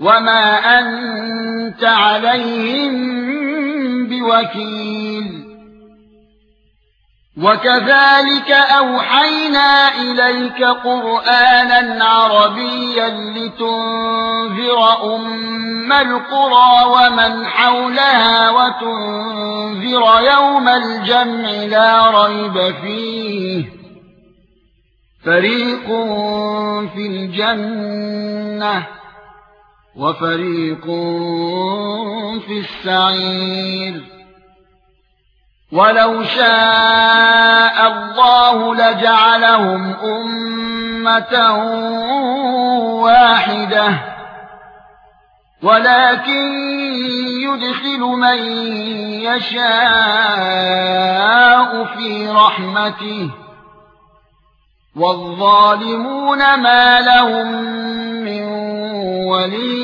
وما انت عليهم بوكيل وكذلك اوحينا اليك قرانا عربيا لتنذر ام القرى ومن حولها وتنذر يوم الجمع لا ريب فيه فريق في الجنه وفريق في السعير. ولو شاء الله لجعلهم أمة واحدة. ولكن يدخل من يشاء في رحمته. والظالمون ما لهم من ولي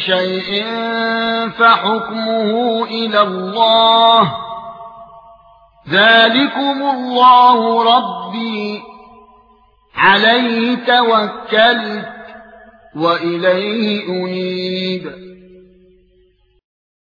شيء فحكمه إلى الله. ذلكم الله ربي. عليه توكلت وإليه أنيب.